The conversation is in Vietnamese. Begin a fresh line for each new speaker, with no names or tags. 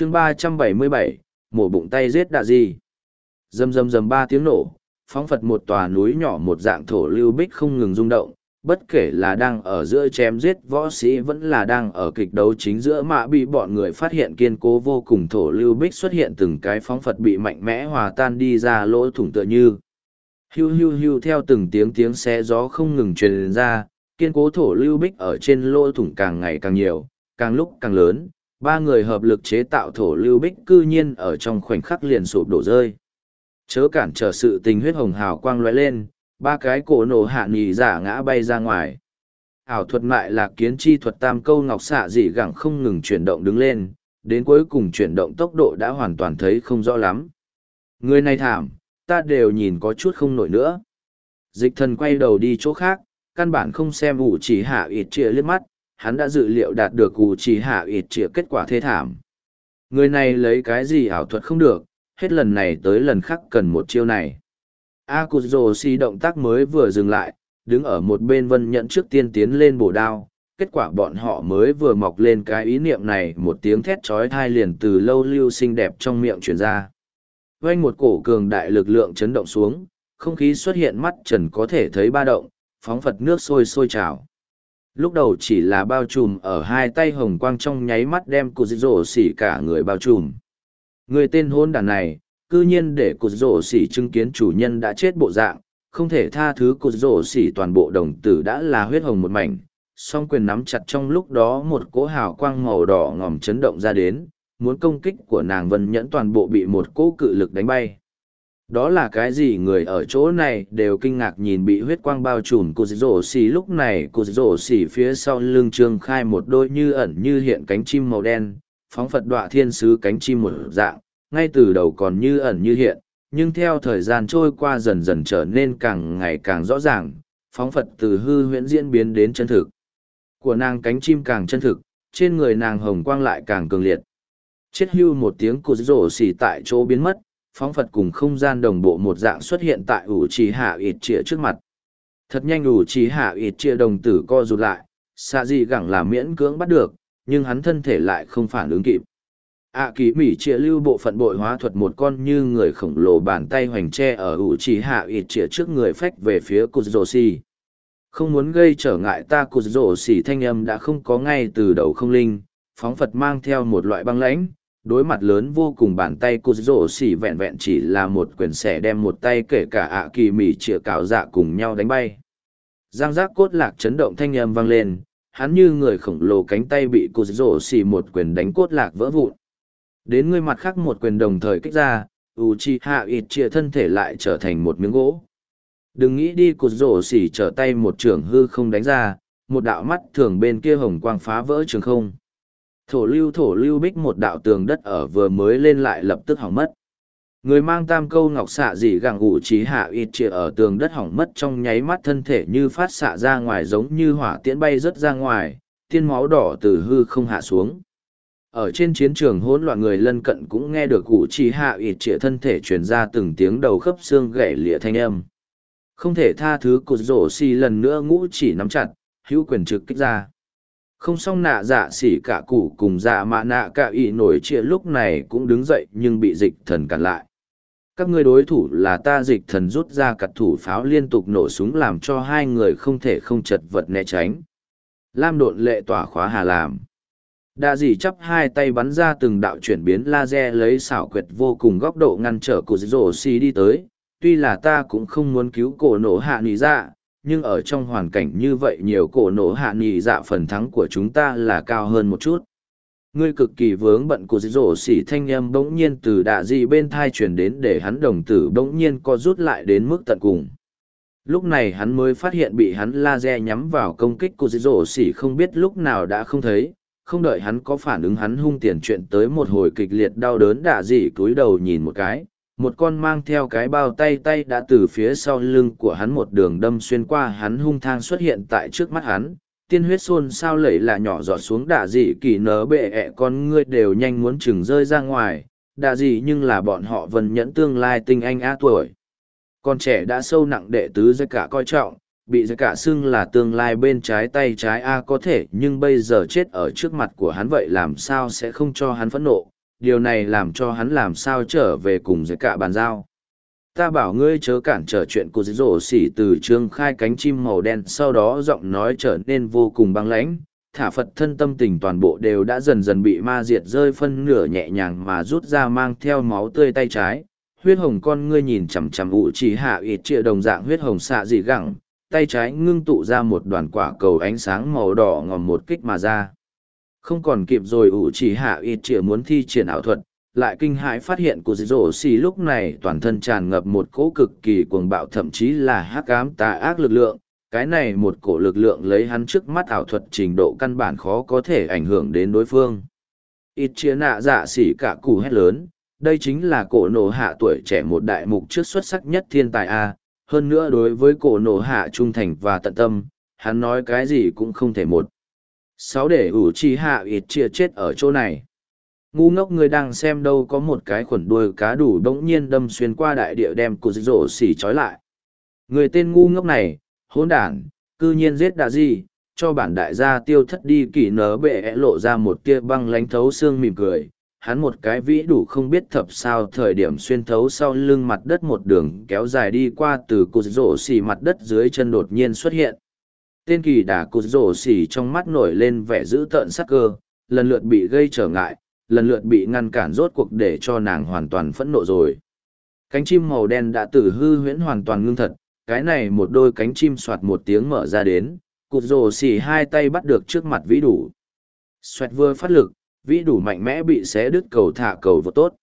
chương ba trăm bảy mươi bảy, mổ bụng tay giết đạ gì rầm rầm rầm ba tiếng nổ, phóng phật một tòa núi nhỏ một dạng thổ lưu bích không ngừng rung động, bất kể là đang ở giữa chém giết võ sĩ vẫn là đang ở kịch đấu chính giữa mạ bị bọn người phát hiện kiên cố vô cùng thổ lưu bích xuất hiện từng cái phóng phật bị mạnh mẽ hòa tan đi ra lỗ thủng tựa như. Hiu hiu hiu theo từng tiếng tiếng xé gió không ngừng truyền ra, kiên cố thổ lưu bích ở trên lỗ thủng càng ngày càng nhiều, càng lúc càng lớn ba người hợp lực chế tạo thổ lưu bích cư nhiên ở trong khoảnh khắc liền sụp đổ rơi. Chớ cản trở sự tình huyết hồng hào quang lóe lên, ba cái cổ nổ hạ nghỉ giả ngã bay ra ngoài. Ảo thuật mại là kiến chi thuật tam câu ngọc xạ dị gẳng không ngừng chuyển động đứng lên, đến cuối cùng chuyển động tốc độ đã hoàn toàn thấy không rõ lắm. Người này thảm, ta đều nhìn có chút không nổi nữa. Dịch thần quay đầu đi chỗ khác, căn bản không xem ủ chỉ hạ ít chia liếc mắt hắn đã dự liệu đạt được ủ chỉ hạ ít chĩa kết quả thê thảm. Người này lấy cái gì ảo thuật không được, hết lần này tới lần khác cần một chiêu này. A cụt rồ Si động tác mới vừa dừng lại, đứng ở một bên vân nhận trước tiên tiến lên bổ đao, kết quả bọn họ mới vừa mọc lên cái ý niệm này, một tiếng thét trói thai liền từ lâu lưu xinh đẹp trong miệng truyền ra. Vanh một cổ cường đại lực lượng chấn động xuống, không khí xuất hiện mắt trần có thể thấy ba động, phóng phật nước sôi sôi trào lúc đầu chỉ là bao trùm ở hai tay hồng quang trong nháy mắt đem cụt rổ xỉ cả người bao trùm. Người tên hôn đàn này, cư nhiên để cụt rổ xỉ chứng kiến chủ nhân đã chết bộ dạng, không thể tha thứ cụt rổ xỉ toàn bộ đồng tử đã là huyết hồng một mảnh, song quyền nắm chặt trong lúc đó một cỗ hào quang màu đỏ ngòm chấn động ra đến, muốn công kích của nàng vân nhẫn toàn bộ bị một cỗ cự lực đánh bay đó là cái gì? Người ở chỗ này đều kinh ngạc nhìn bị huyết quang bao trùm cô rổ xì lúc này cô rổ xì phía sau lưng trương khai một đôi như ẩn như hiện cánh chim màu đen, phóng phật đọa thiên sứ cánh chim một dạng, ngay từ đầu còn như ẩn như hiện, nhưng theo thời gian trôi qua dần dần trở nên càng ngày càng rõ ràng, phóng phật từ hư huyễn diễn biến đến chân thực. Của nàng cánh chim càng chân thực, trên người nàng hồng quang lại càng cường liệt. Chết hưu một tiếng cụt rổ xì tại chỗ biến mất phóng phật cùng không gian đồng bộ một dạng xuất hiện tại ủ trì hạ ít chĩa trước mặt. Thật nhanh ủ trì hạ ít chĩa đồng tử co rụt lại xạ dị gẳng là miễn cưỡng bắt được nhưng hắn thân thể lại không phản ứng kịp. Ạ à, kỳ mỹ chĩa lưu bộ phận bội hóa thuật một con như người khổng lồ bàn tay hoành tre ở ủ trì hạ ít chĩa trước người phách về phía cụt rổ xì không muốn gây trở ngại ta cụt rổ xì thanh âm đã không có ngay từ đầu không linh phóng phật mang theo một loại băng lãnh đối mặt lớn vô cùng bàn tay cô rổ xỉ vẹn vẹn chỉ là một quyền xẻ đem một tay kể cả ạ kỳ mỉ chĩa cào dạ cùng nhau đánh bay. Giang giác cốt lạc chấn động thanh âm vang lên, hắn như người khổng lồ cánh tay bị cô rổ xỉ một quyền đánh cốt lạc vỡ vụn. Đến ngươi mặt khác một quyền đồng thời kích ra u chi hạ ít chia thân thể lại trở thành một miếng gỗ. Đừng nghĩ đi cột rổ xỉ trở tay một trường hư không đánh ra, một đạo mắt thường bên kia hồng quang phá vỡ trường không thổ lưu thổ lưu bích một đạo tường đất ở vừa mới lên lại lập tức hỏng mất. Người mang tam câu ngọc xạ dị gẳng ủ trí hạ ít trịa ở tường đất hỏng mất trong nháy mắt thân thể như phát xạ ra ngoài giống như hỏa tiễn bay rớt ra ngoài, tiên máu đỏ từ hư không hạ xuống. Ở trên chiến trường hỗn loạn người lân cận cũng nghe được ủ trí hạ ít trịa thân thể truyền ra từng tiếng đầu khớp xương gãy lịa thanh âm. Không thể tha thứ cột rổ xì lần nữa ngũ chỉ nắm chặt, hữu quyền trực kích ra không xong nạ dạ xỉ cả củ cùng dạ mạ nạ cả ỷ nổi chia lúc này cũng đứng dậy nhưng bị dịch thần cản lại. Các ngươi đối thủ là ta dịch thần rút ra cặt thủ pháo liên tục nổ súng làm cho hai người không thể không chật vật né tránh. Lam độn lệ tỏa khóa hà làm đạ dì chắp hai tay bắn ra từng đạo chuyển biến laser lấy xảo quyệt vô cùng góc độ ngăn trở của dỗ xì đi tới. Tuy là ta cũng không muốn cứu cổ nổ hạ nỉ dạ nhưng ở trong hoàn cảnh như vậy nhiều cổ nổ hạ nghị dạ phần thắng của chúng ta là cao hơn một chút. Ngươi cực kỳ vướng bận của rổ xỉ thanh âm bỗng nhiên từ đạ dị bên thai truyền đến để hắn đồng tử bỗng nhiên co rút lại đến mức tận cùng. Lúc này hắn mới phát hiện bị hắn laser nhắm vào công kích của rổ xỉ không biết lúc nào đã không thấy, không đợi hắn có phản ứng hắn hung tiền chuyện tới một hồi kịch liệt đau đớn đạ dị cúi đầu nhìn một cái một con mang theo cái bao tay tay đã từ phía sau lưng của hắn một đường đâm xuyên qua hắn hung thang xuất hiện tại trước mắt hắn. Tiên huyết xôn sao lẩy là nhỏ giọt xuống đạ dị kỳ nở bệ ẹ con ngươi đều nhanh muốn chừng rơi ra ngoài. Đạ dị nhưng là bọn họ vần nhẫn tương lai tinh anh a tuổi. Con trẻ đã sâu nặng đệ tứ dây cả coi trọng, bị dây cả xưng là tương lai bên trái tay trái a có thể, nhưng bây giờ chết ở trước mặt của hắn vậy làm sao sẽ không cho hắn phẫn nộ điều này làm cho hắn làm sao trở về cùng với cả bàn giao. Ta bảo ngươi chớ cản trở chuyện của dĩ dỗ xỉ từ trương khai cánh chim màu đen, sau đó giọng nói trở nên vô cùng băng lãnh. Thả phật thân tâm tình toàn bộ đều đã dần dần bị ma diệt rơi phân nửa nhẹ nhàng mà rút ra mang theo máu tươi tay trái. Huyết hồng con ngươi nhìn chằm chằm ụ chỉ hạ ịt trịa đồng dạng huyết hồng xạ dị gẳng. Tay trái ngưng tụ ra một đoàn quả cầu ánh sáng màu đỏ ngòm một kích mà ra không còn kịp rồi ủ chỉ hạ ít trịa muốn thi triển ảo thuật, lại kinh hãi phát hiện của rổ xì lúc này toàn thân tràn ngập một cỗ cực kỳ cuồng bạo thậm chí là hắc ám tà ác lực lượng. Cái này một cổ lực lượng lấy hắn trước mắt ảo thuật trình độ căn bản khó có thể ảnh hưởng đến đối phương. Ít chia nạ dạ xỉ cả cù hét lớn, đây chính là cổ nổ hạ tuổi trẻ một đại mục trước xuất sắc nhất thiên tài a. Hơn nữa đối với cổ nổ hạ trung thành và tận tâm, hắn nói cái gì cũng không thể một sáu để ủ chi hạ ít chia chết ở chỗ này. Ngu ngốc người đang xem đâu có một cái khuẩn đuôi cá đủ đ ỗ n g nhiên đâm xuyên qua đại địa đem cụt rổ xỉ trói lại. Người tên ngu ngốc này, hỗn đản, cư nhiên giết đạ di, cho bản đại gia tiêu thất đi kỳ nở bệ lộ ra một tia băng lánh thấu xương mỉm cười. Hắn một cái vĩ đủ không biết thập sao thời điểm xuyên thấu sau lưng mặt đất một đường kéo dài đi qua từ cụt rổ xỉ mặt đất dưới chân đột nhiên xuất hiện tên kỳ đà cụt rổ xỉ trong mắt nổi lên vẻ dữ tợn sắc cơ, lần lượt bị gây trở ngại, lần lượt bị ngăn cản rốt cuộc để cho nàng hoàn toàn phẫn nộ rồi. Cánh chim màu đen đã từ hư huyễn hoàn toàn ngưng thật, cái này một đôi cánh chim soạt một tiếng mở ra đến, cụt rổ xỉ hai tay bắt được trước mặt vĩ đủ. Xoẹt vừa phát lực, vĩ đủ mạnh mẽ bị xé đứt cầu thả cầu vô tốt.